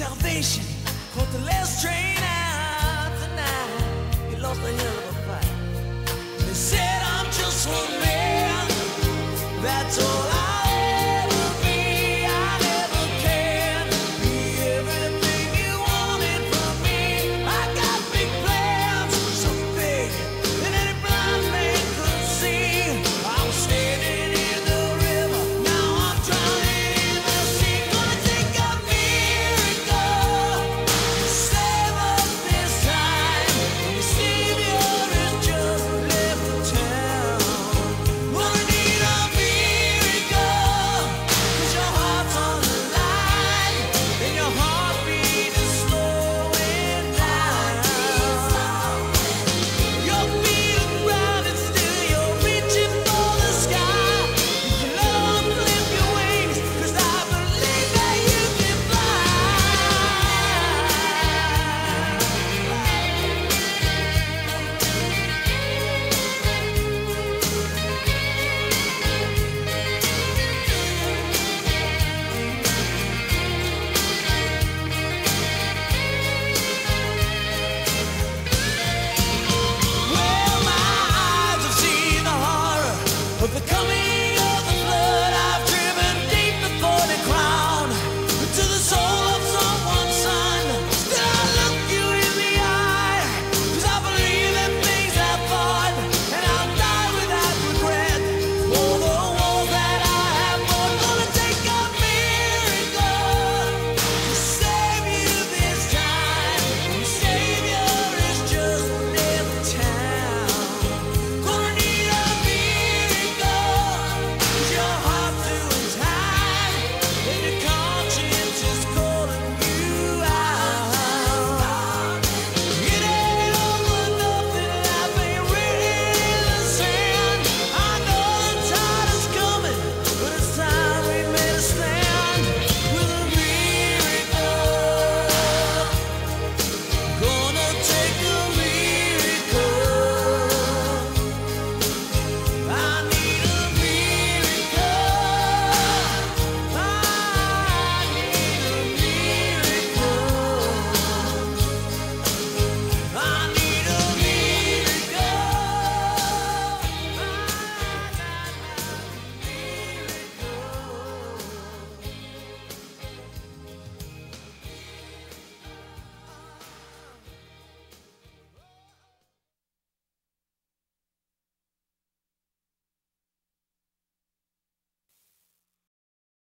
salvation caught the last train out tonight. He lost a hell of a fight. They said I'm just one man. That's all.